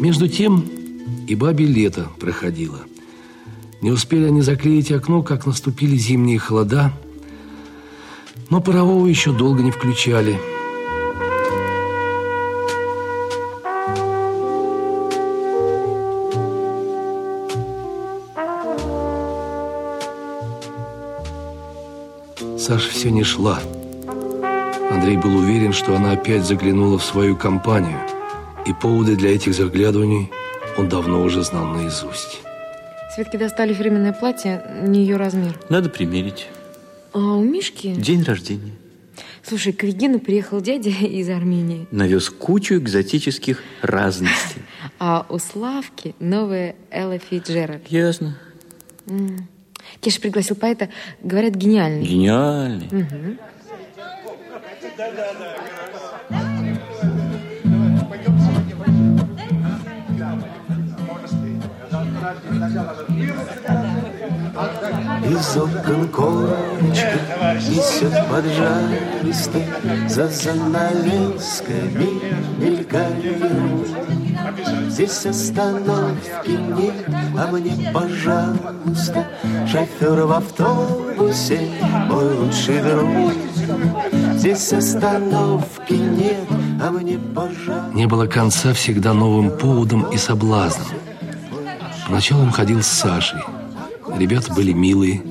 Между тем и бабе лето проходило. Не успели они заклеить окно, как наступили зимние холода, но парового еще долго не включали – Саша все не шла. Андрей был уверен, что она опять заглянула в свою компанию, и поводы для этих заглядываний он давно уже знал наизусть. Светке достали фирменное платье, не ее размер. Надо примерить. А у Мишки? День рождения. Слушай, к Вегину приехал дядя из Армении. Навез кучу экзотических разностей. А у Славки новая Элла Фиджеральд. Ясно. Кеша пригласил поэта, говорят, гениальный. Гениальный. Угу. Из окон корочка несет поджаристый За занавесками мелькают. Здесь остановки нет, а мне, пожалуйста Шофер в автобусе, мой лучший друг. Здесь остановки нет, а мне, пожалуйста. Не было конца всегда новым поводом и соблазном Поначалу он ходил с Сашей Ребята были милые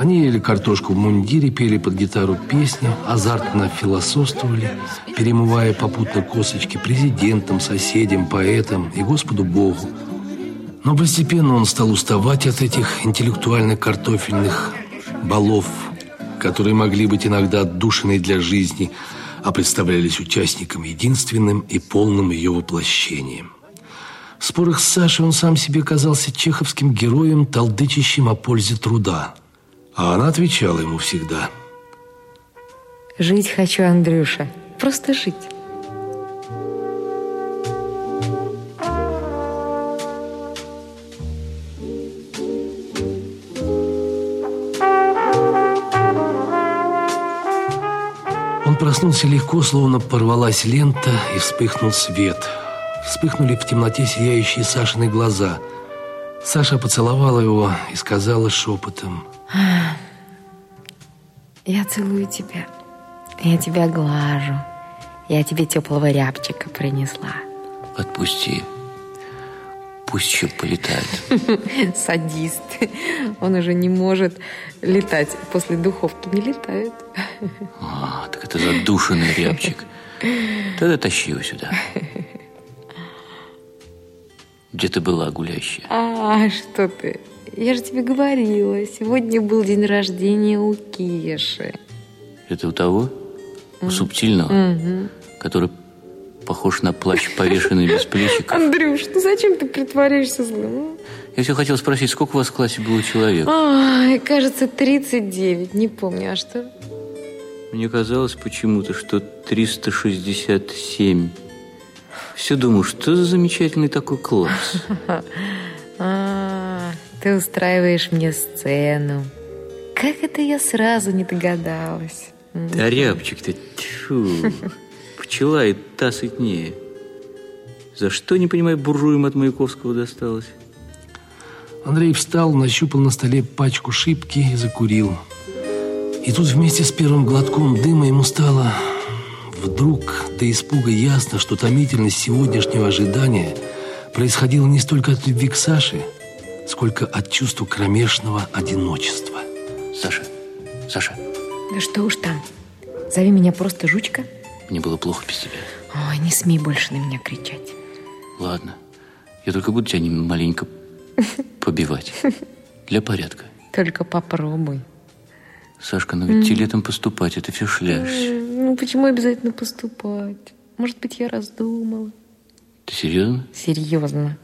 они ели картошку в мундире, пели под гитару песни, азартно философствовали, перемывая попутно косточки президентам, соседям, поэтам и Господу Богу. Но постепенно он стал уставать от этих интеллектуально-картофельных балов, которые могли быть иногда отдушиной для жизни, а представлялись участником единственным и полным ее воплощением. В спорах с Сашей он сам себе казался чеховским героем, толдычащим о пользе труда – а она отвечала ему всегда. Жить хочу, Андрюша. Просто жить. Он проснулся легко, словно порвалась лента, и вспыхнул свет. Вспыхнули в темноте сияющие Сашины глаза. Саша поцеловала его и сказала шепотом – я целую тебя. Я тебя глажу. Я тебе теплого рябчика принесла. Отпусти. Пусть еще полетает. Садист. Он уже не может летать. После духовки не летает. А, так это задушенный рябчик. Тогда тащи его сюда. Где ты была гуляющая? А, что ты? Я же тебе говорила, сегодня был день рождения у Кеши. Это у того? У субтильного? Угу. Который похож на плащ, повешенный без плечиков? Андрюш, ну зачем ты притворяешься злым? Я все хотел спросить, сколько у вас в классе было человек? Ой, кажется, 39, не помню, а что? Мне казалось почему-то, что 367. Все думаю, что за замечательный такой класс. А, ты устраиваешь мне сцену. Как это я сразу не догадалась? Да рябчик ты, тьфу, пчела и та сытнее. За что, не понимаю, буржуям от Маяковского досталось? Андрей встал, нащупал на столе пачку шипки и закурил. И тут вместе с первым глотком дыма ему стало вдруг до испуга ясно, что томительность сегодняшнего ожидания происходила не столько от любви к Саше, сколько от чувства кромешного одиночества. Саша, Саша. Да что уж там. Зови меня просто жучка. Мне было плохо без тебя. Ой, не смей больше на меня кричать. Ладно. Я только буду тебя маленько побивать. Для порядка. Только попробуй. Сашка, ну ведь тебе летом поступать, это все шляешься. Ну почему обязательно поступать? Может быть, я раздумала. Ты серьезно? Серьезно.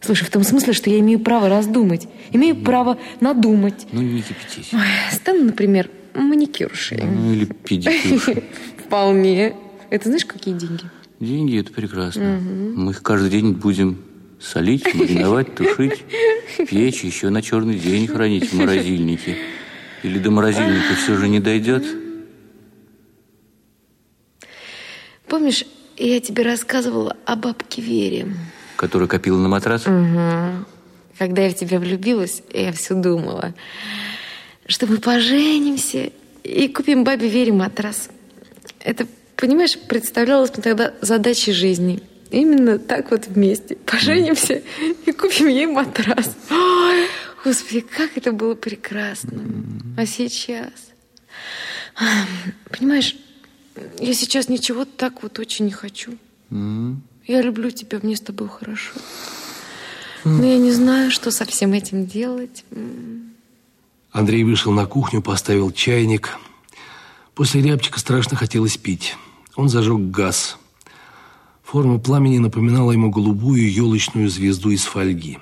Слушай, в том смысле, что я имею право раздумать. Имею право надумать. Ну, не кипятись. Ой, стану, например, маникюршей. Ну, или педикюршей. Вполне. Это знаешь, какие деньги? Деньги – это прекрасно. Мы их каждый день будем солить, мариновать, тушить, печь, еще на черный день хранить в морозильнике. Или до морозильника все же не дойдет? Помнишь, я тебе рассказывала о бабке Вере. Которая копила на матрас? Угу. Когда я в тебя влюбилась, я все думала, что мы поженимся и купим бабе Вере матрас. Это, понимаешь, представлялось мне тогда задачей жизни. Именно так вот вместе. Поженимся и купим ей матрас. Ой, Господи, как это было прекрасно. А сейчас? Понимаешь, я сейчас ничего так вот очень не хочу. Я люблю тебя, мне с тобой хорошо. Но я не знаю, что со всем этим делать. Андрей вышел на кухню, поставил чайник. После рябчика страшно хотелось пить. Он зажег газ. Форма пламени напоминала ему голубую елочную звезду из фольги.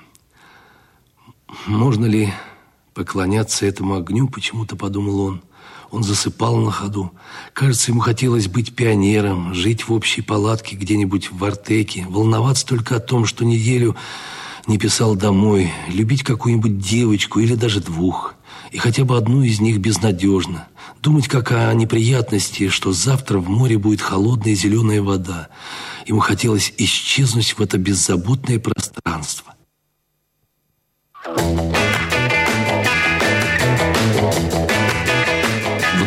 Можно ли поклоняться этому огню, почему-то подумал он. Он засыпал на ходу. Кажется, ему хотелось быть пионером, жить в общей палатке где-нибудь в Артеке, волноваться только о том, что неделю не писал домой, любить какую-нибудь девочку или даже двух, и хотя бы одну из них безнадежно, думать как о неприятности, что завтра в море будет холодная зеленая вода. Ему хотелось исчезнуть в это беззаботное пространство.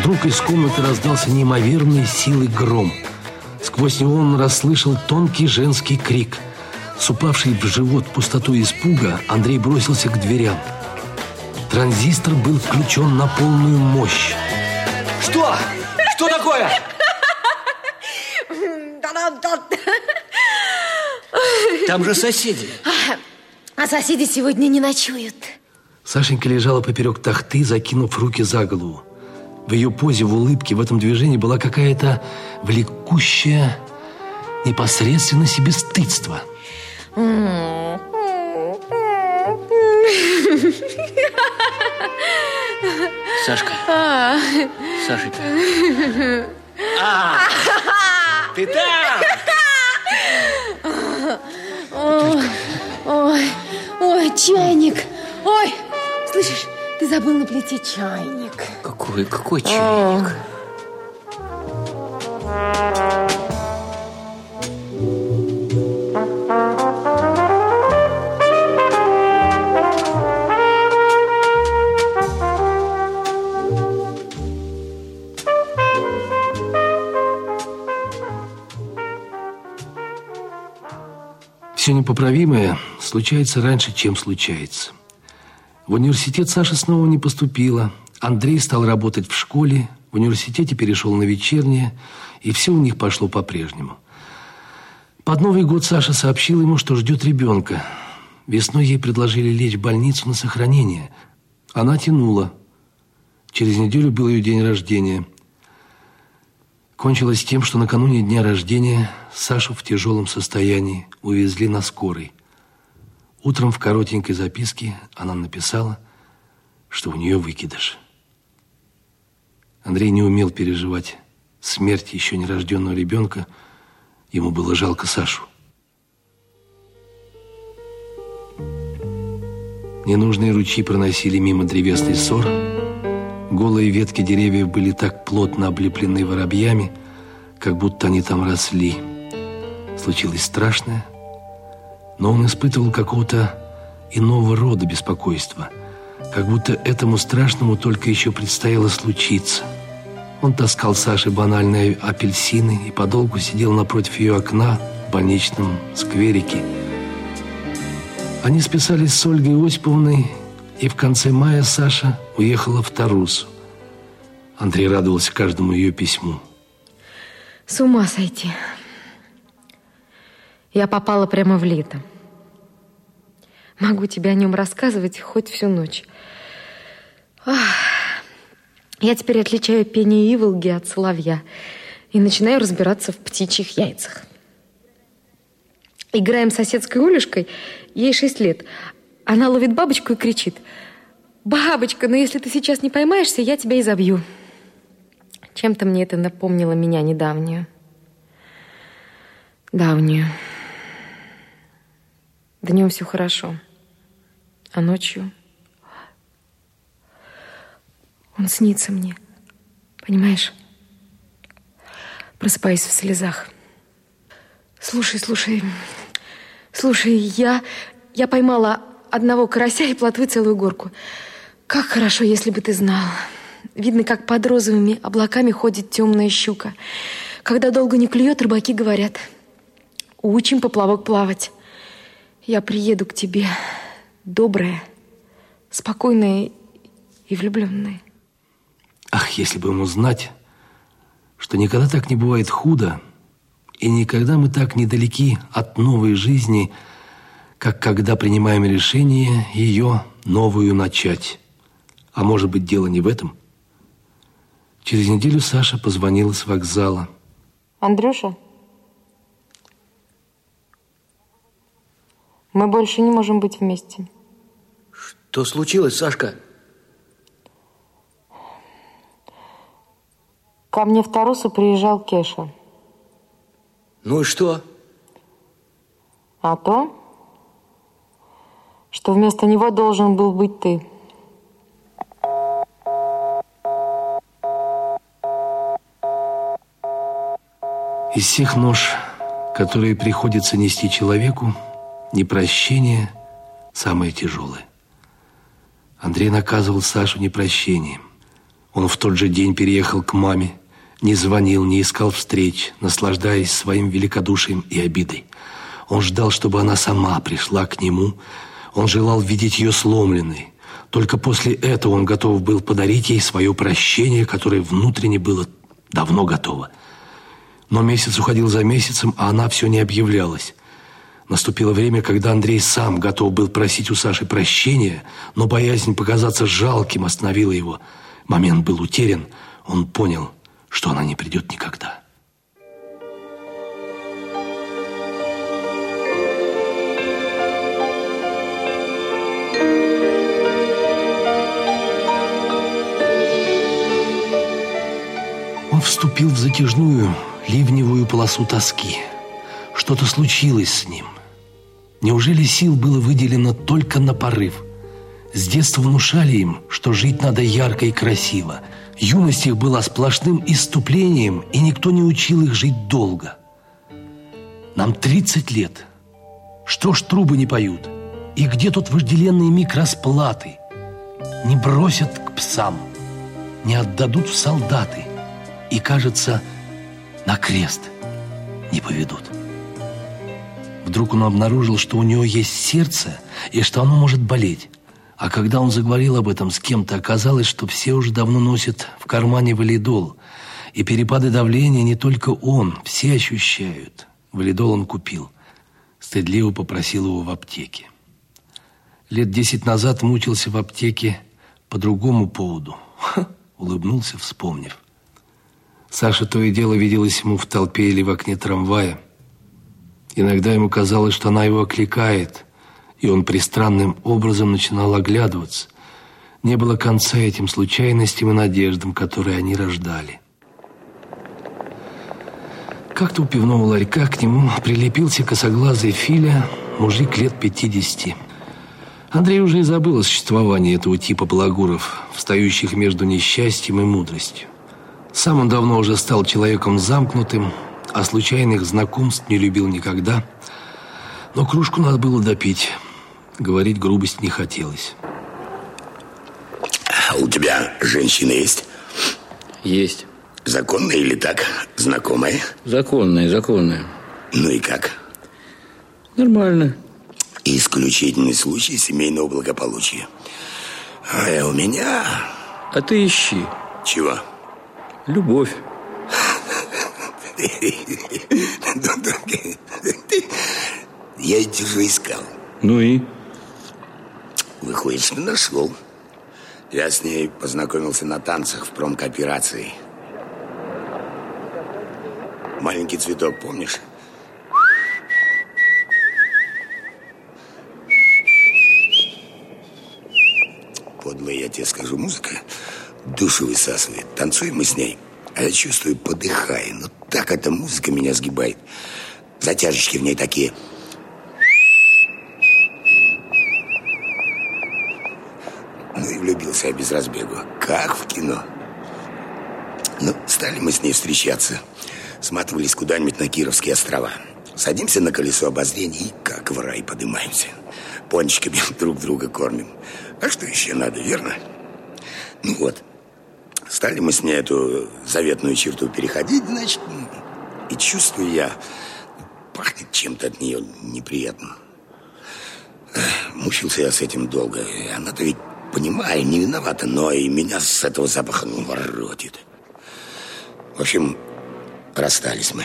Вдруг из комнаты раздался неимоверной силы гром. Сквозь него он расслышал тонкий женский крик. С упавшей в живот пустотой испуга Андрей бросился к дверям. Транзистор был включен на полную мощь. Что? Что такое? Там же соседи. А соседи сегодня не ночуют. Сашенька лежала поперек тахты, закинув руки за голову. В ее позе, в улыбке, в этом движении была какая-то влекущая непосредственно себе стыдство. Сашка. Сашенька. А, ты там? Ой, ой, чайник. Ой, слышишь, ты забыл на плите чайник. Какой, какой чайник? Все непоправимое случается раньше, чем случается. В университет Саша снова не поступила. Андрей стал работать в школе, в университете перешел на вечернее, и все у них пошло по-прежнему. Под Новый год Саша сообщил ему, что ждет ребенка. Весной ей предложили лечь в больницу на сохранение. Она тянула. Через неделю был ее день рождения. Кончилось тем, что накануне дня рождения Сашу в тяжелом состоянии увезли на скорой. Утром в коротенькой записке она написала, что у нее выкидыш. Андрей не умел переживать смерть еще нерожденного ребенка. Ему было жалко Сашу. Ненужные ручьи проносили мимо древесный ссор. Голые ветки деревьев были так плотно облеплены воробьями, как будто они там росли. Случилось страшное, но он испытывал какого-то иного рода беспокойства, как будто этому страшному только еще предстояло случиться. Он таскал Саше банальные апельсины и подолгу сидел напротив ее окна в больничном скверике. Они списались с Ольгой Осиповной, и в конце мая Саша уехала в Тарусу. Андрей радовался каждому ее письму. С ума сойти. Я попала прямо в лето. Могу тебе о нем рассказывать хоть всю ночь. Ах, я теперь отличаю пение иволги от соловья и начинаю разбираться в птичьих яйцах. Играем с соседской Олюшкой, ей шесть лет. Она ловит бабочку и кричит. «Бабочка, ну если ты сейчас не поймаешься, я тебя изобью». Чем-то мне это напомнило меня недавнюю. Давнюю. Днем все хорошо, а ночью он снится мне, понимаешь? Просыпаюсь в слезах. Слушай, слушай, слушай, я, я поймала одного карася и плотвы целую горку. Как хорошо, если бы ты знал. Видно, как под розовыми облаками ходит темная щука. Когда долго не клюет, рыбаки говорят, учим поплавок плавать. Я приеду к тебе, добрая, спокойная и влюбленная. Ах, если бы ему знать, что никогда так не бывает худо, и никогда мы так недалеки от новой жизни, как когда принимаем решение ее новую начать. А может быть, дело не в этом? Через неделю Саша позвонила с вокзала. Андрюша, мы больше не можем быть вместе. Что случилось, Сашка? Ко мне в Тарусу приезжал Кеша. Ну и что? А то, что вместо него должен был быть ты. Из всех нож, которые приходится нести человеку, непрощение самое тяжелое. Андрей наказывал Сашу непрощением. Он в тот же день переехал к маме, не звонил, не искал встреч, наслаждаясь своим великодушием и обидой. Он ждал, чтобы она сама пришла к нему. Он желал видеть ее сломленной. Только после этого он готов был подарить ей свое прощение, которое внутренне было давно готово. Но месяц уходил за месяцем, а она все не объявлялась. Наступило время, когда Андрей сам готов был просить у Саши прощения, но боязнь показаться жалким остановила его. Момент был утерян. Он понял, что она не придет никогда. Он вступил в затяжную ливневую полосу тоски. Что-то случилось с ним. Неужели сил было выделено только на порыв? С детства внушали им, что жить надо ярко и красиво. Юность их была сплошным иступлением, и никто не учил их жить долго. Нам 30 лет. Что ж трубы не поют? И где тот вожделенный миг расплаты? Не бросят к псам, не отдадут в солдаты. И, кажется, на крест не поведут. Вдруг он обнаружил, что у него есть сердце и что оно может болеть. А когда он заговорил об этом с кем-то, оказалось, что все уже давно носят в кармане валидол. И перепады давления не только он, все ощущают. Валидол он купил. Стыдливо попросил его в аптеке. Лет десять назад мучился в аптеке по другому поводу. Ха, улыбнулся, вспомнив. Саша то и дело виделась ему в толпе или в окне трамвая. Иногда ему казалось, что она его окликает, и он пристранным образом начинал оглядываться. Не было конца этим случайностям и надеждам, которые они рождали. Как-то у пивного ларька к нему прилепился косоглазый Филя, мужик лет пятидесяти. Андрей уже и забыл о существовании этого типа благуров, встающих между несчастьем и мудростью. Сам он давно уже стал человеком замкнутым, а случайных знакомств не любил никогда. Но кружку надо было допить. Говорить грубость не хотелось. А у тебя женщина есть? Есть. Законная или так? Знакомая? Законная, законная. Ну и как? Нормально. Исключительный случай семейного благополучия. А у меня... А ты ищи. Чего? Любовь. Я эти же искал. Ну и? Выходит, что нашел. Я с ней познакомился на танцах в промкооперации. Маленький цветок, помнишь? Подлая, я тебе скажу, музыка душу высасывает. Танцуем мы с ней, а я чувствую, подыхаю. Ну, так эта музыка меня сгибает. Затяжечки в ней такие. Ну и влюбился я без разбегу. Как в кино. Ну, стали мы с ней встречаться. Сматывались куда-нибудь на Кировские острова. Садимся на колесо обозрения и как в рай поднимаемся. Пончиками друг друга кормим. А что еще надо, верно? Ну вот, стали мы с ней эту заветную черту переходить, значит, и чувствую я, пахнет чем-то от нее неприятно. Мучился я с этим долго. Она-то ведь, понимаю, не виновата, но и меня с этого запаха ну, воротит. В общем, расстались мы.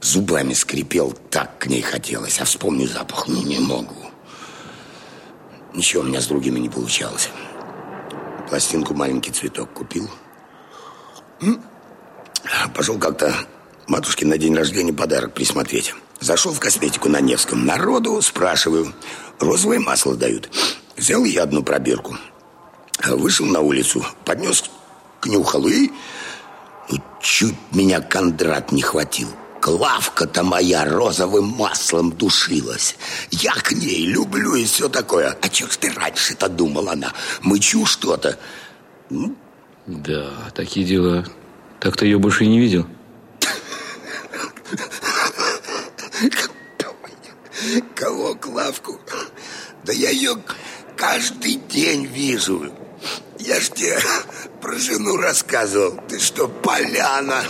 Зубами скрипел, так к ней хотелось, а вспомню запах, ну не могу. Ничего у меня с другими не получалось. Пластинку «Маленький цветок» купил. Пошел как-то матушке на день рождения подарок присмотреть. Зашел в косметику на Невском. Народу спрашиваю. Розовое масло дают. Взял я одну пробирку. Вышел на улицу, поднес к нюхалу и... Ну, чуть меня Кондрат не хватил. Клавка-то моя розовым маслом душилась. Я к ней люблю и все такое. А чё ж ты раньше-то думал она? Мычу что-то. Да, такие дела. Так ты ее больше и не видел? Кого Клавку? Да я ее каждый день вижу. Я ж тебе про жену рассказывал. Ты что, поляна?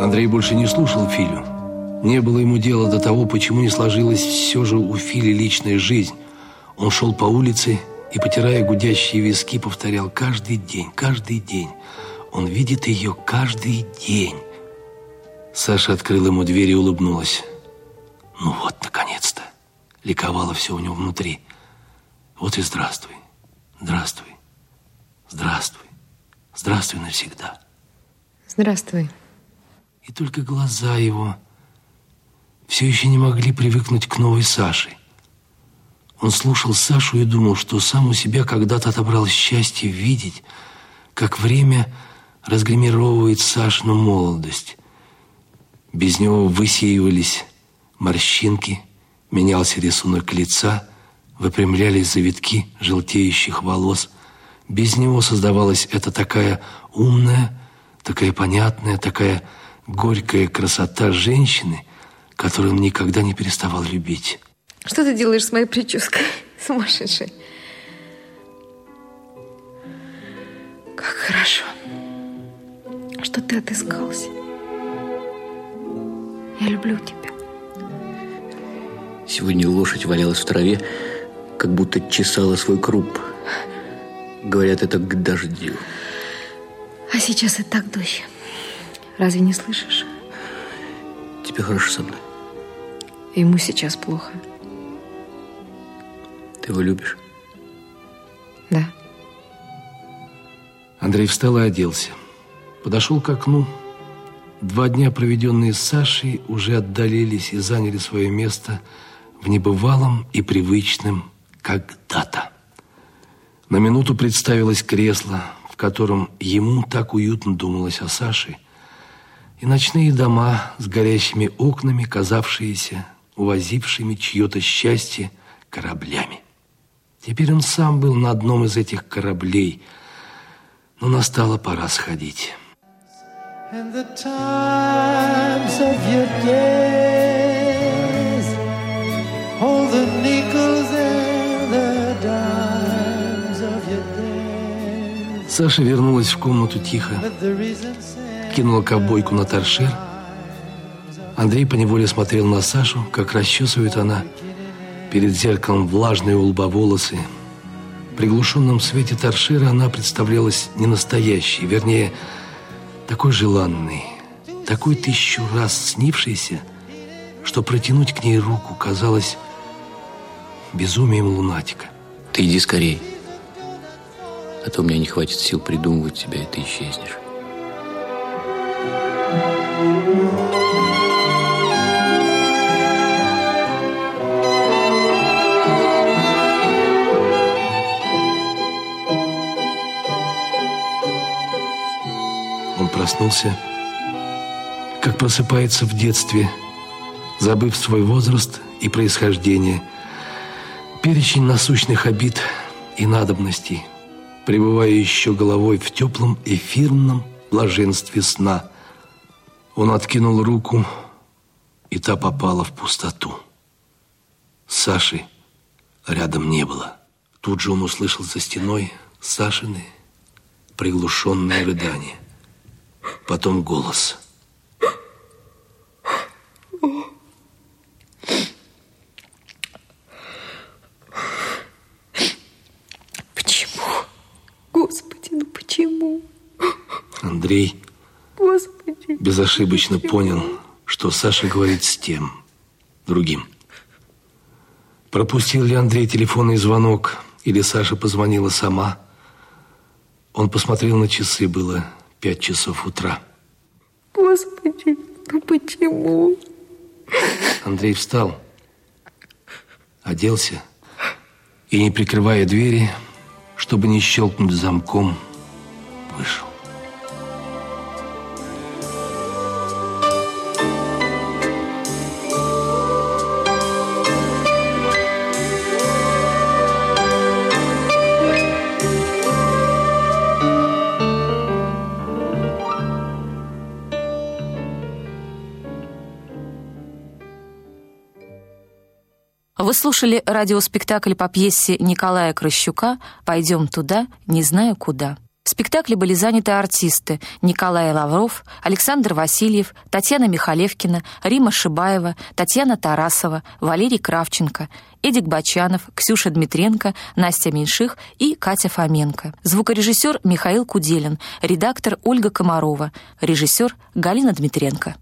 Андрей больше не слушал Филю. Не было ему дела до того, почему не сложилась все же у Фили личная жизнь. Он шел по улице и, потирая гудящие виски, повторял каждый день, каждый день. Он видит ее каждый день. Саша открыла ему дверь и улыбнулась. Ну вот, наконец-то. Ликовало все у него внутри. Вот и здравствуй, здравствуй, здравствуй, здравствуй навсегда. Здравствуй. И только глаза его все еще не могли привыкнуть к новой Саше. Он слушал Сашу и думал, что сам у себя когда-то отобрал счастье видеть, как время разгримировывает Сашину молодость. Без него высеивались морщинки, менялся рисунок лица, выпрямлялись завитки желтеющих волос. Без него создавалась эта такая умная, такая понятная, такая горькая красота женщины, которую он никогда не переставал любить. Что ты делаешь с моей прической? Сумасшедший. Как хорошо, что ты отыскался. Я люблю тебя. Сегодня лошадь валялась в траве, как будто чесала свой круп. Говорят, это к дождю. А сейчас и так дождь. Разве не слышишь? Тебе хорошо со мной? Ему сейчас плохо. Ты его любишь? Да. Андрей встал и оделся. Подошел к окну. Два дня, проведенные с Сашей, уже отдалились и заняли свое место в небывалом и привычном когда-то. На минуту представилось кресло, в котором ему так уютно думалось о Саше, и ночные дома с горящими окнами, казавшиеся увозившими чье-то счастье кораблями. Теперь он сам был на одном из этих кораблей, но настала пора сходить. And the times of your days All the nickels and the dimes of your days Саша вернулась в комнату тихо, кинула ковбойку на торшер. Андрей поневоле смотрел на Сашу, как расчесывает она Перед зеркалом влажные у лба волосы. В приглушенном свете торшера она представлялась не настоящей, вернее, такой желанной, такой тысячу раз снившейся, что протянуть к ней руку казалось безумием лунатика. Ты иди скорей, а то у меня не хватит сил придумывать тебя, и ты исчезнешь. Проснулся, как просыпается в детстве забыв свой возраст и происхождение, перечень насущных обид и надобностей, пребывая еще головой в теплом эфирном блаженстве сна, он откинул руку, и та попала в пустоту. Саши рядом не было. Тут же он услышал за стеной Сашины приглушенное рыдание. Потом голос. Почему? Господи, ну почему? Андрей Господи. безошибочно понял, что Саша говорит с тем, другим. Пропустил ли Андрей телефонный звонок, или Саша позвонила сама? Он посмотрел на часы, было пять часов утра. Господи, ну почему? Андрей встал, оделся и, не прикрывая двери, чтобы не щелкнуть замком, вышел. Вы слушали радиоспектакль по пьесе Николая Кращука «Пойдем туда, не знаю куда». В спектакле были заняты артисты Николай Лавров, Александр Васильев, Татьяна Михалевкина, Рима Шибаева, Татьяна Тарасова, Валерий Кравченко, Эдик Бачанов, Ксюша Дмитренко, Настя Меньших и Катя Фоменко. Звукорежиссер Михаил Куделин, редактор Ольга Комарова, режиссер Галина Дмитренко.